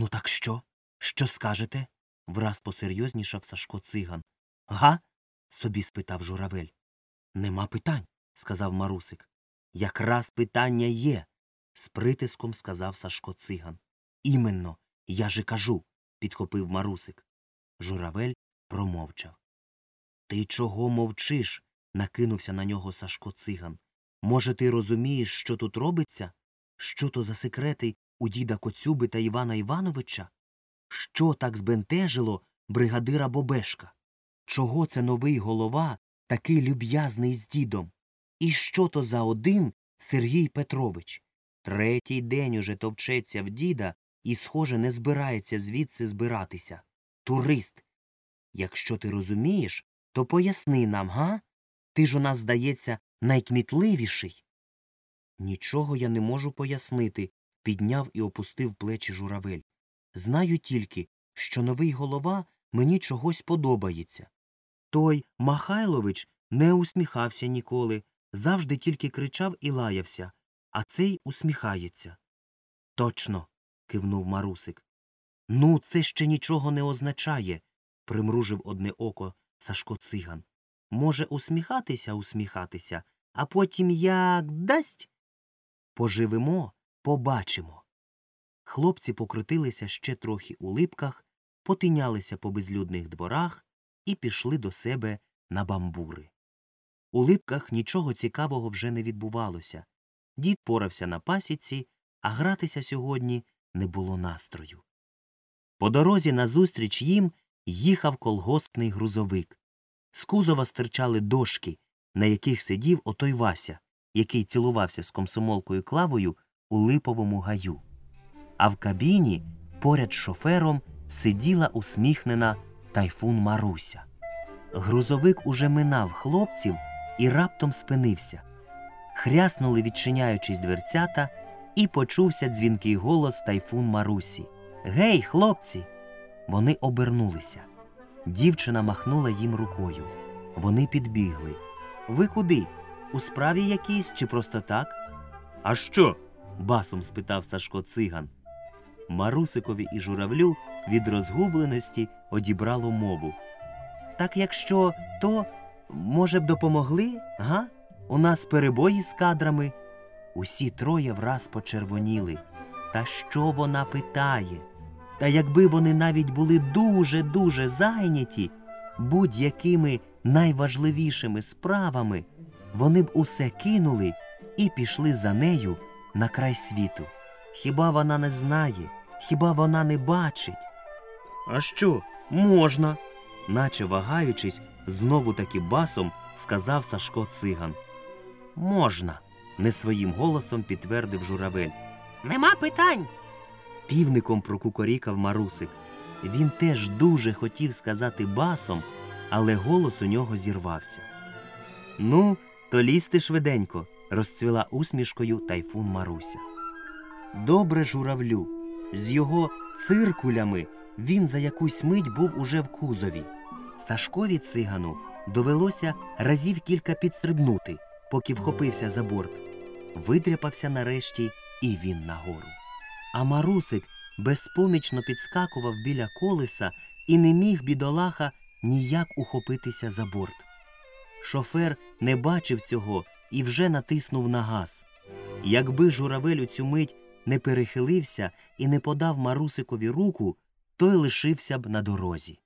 Ну, так що? Що скажете? враз посерйознішав Сашко циган. Га? собі спитав журавель. Нема питань, сказав Марусик. Якраз питання є, з притиском сказав Сашко циган. Іменно, я же кажу, підхопив Марусик. Журавель промовчав. Ти чого мовчиш? накинувся на нього Сашко циган. Може, ти розумієш, що тут робиться? Що то за секрети у діда Коцюби та Івана Івановича? Що так збентежило бригадира Бобешка? Чого це новий голова такий люб'язний з дідом? І що то за один Сергій Петрович? Третій день уже товчеться в діда і, схоже, не збирається звідси збиратися. Турист. Якщо ти розумієш, то поясни нам, га? Ти ж у нас, здається, найкмітливіший. Нічого я не можу пояснити, підняв і опустив плечі журавель. Знаю тільки, що новий голова мені чогось подобається. Той Махайлович не усміхався ніколи, завжди тільки кричав і лаявся, а цей усміхається. Точно. кивнув Марусик. Ну, це ще нічого не означає, примружив одне око Сашко циган. Може усміхатися, усміхатися, а потім як дасть. Поживемо, побачимо. Хлопці покрутилися ще трохи у липках, потинялися по безлюдних дворах і пішли до себе на бамбури. У липках нічого цікавого вже не відбувалося. Дід порався на пасіці, а гратися сьогодні не було настрою. По дорозі назустріч їм їхав колгоспний грузовик. З кузова стирчали дошки, на яких сидів отой Вася, який цілувався з комсомолкою клавою у липовому гаю. А в кабіні поряд з шофером сиділа усміхнена тайфун Маруся. Грузовик уже минав хлопців і раптом спинився. Хряснули, відчиняючись дверцята, і почувся дзвінкий голос тайфун Марусі. Гей, хлопці! Вони обернулися. Дівчина махнула їм рукою. Вони підбігли. Ви куди? У справі якійсь чи просто так? А що? Басом спитав Сашко циган. Марусикові і журавлю від розгубленості одібрало мову. Так якщо то, може б, допомогли, га? У нас перебої з кадрами. Усі троє враз почервоніли. Та що вона питає? Та якби вони навіть були дуже дуже зайняті будь-якими найважливішими справами, вони б усе кинули і пішли за нею на край світу. Хіба вона не знає, хіба вона не бачить? А що, можна? наче вагаючись, знову таки басом сказав Сашко циган. Можна, не своїм голосом підтвердив журавель. Нема питань. Півником прокукорікав Марусик. Він теж дуже хотів сказати басом, але голос у нього зірвався. Ну, то лізти швиденько, розцвіла усмішкою тайфун Маруся. Добре журавлю. З його циркулями він за якусь мить був уже в кузові. Сашкові цигану довелося разів кілька підстрибнути, поки вхопився за борт. Видряпався нарешті і він нагору. А Марусик безпомічно підскакував біля колеса і не міг бідолаха ніяк ухопитися за борт. Шофер не бачив цього і вже натиснув на газ. Якби журавель у цю мить не перехилився і не подав Марусикові руку, той лишився б на дорозі.